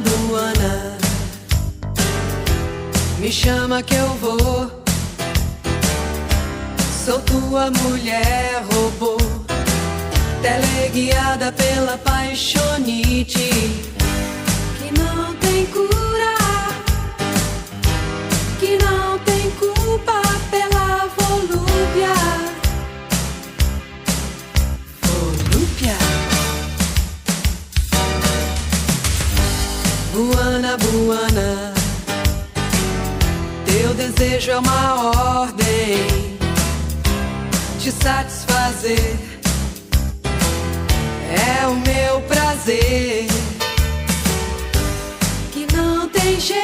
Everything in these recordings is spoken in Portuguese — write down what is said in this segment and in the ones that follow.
Buana, Buana, me chama que eu vou. Sou tua mulher robô, teleguiada pela paixonite Buana, Buana, teu desejo é uma ordem te satisfazer. É o meu prazer que não tem jeito.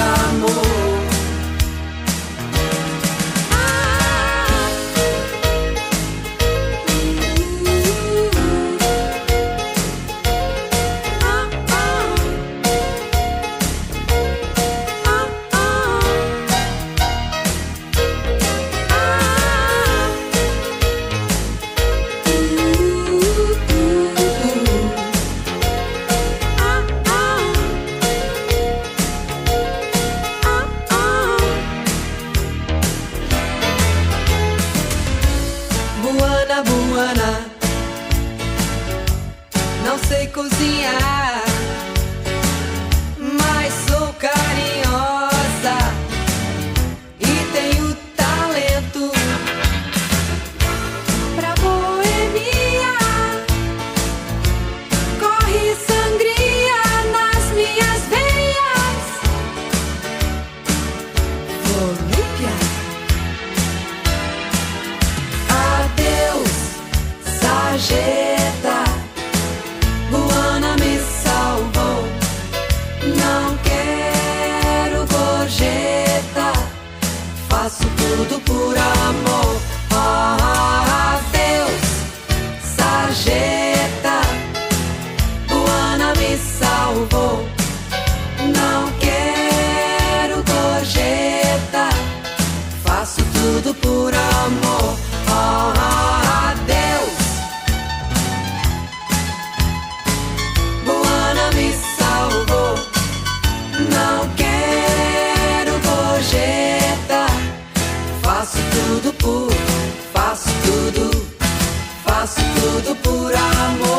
cozinhar, mas sou carinhosa e tenho talento pra boemia. Corre sangria nas minhas veias. Volúpia. Adeus, sarjeta. Por amor. Ah, Adeus. Buana me salvou. Não quero gorjeta. Faço tudo por, faço tudo, faço tudo por amor.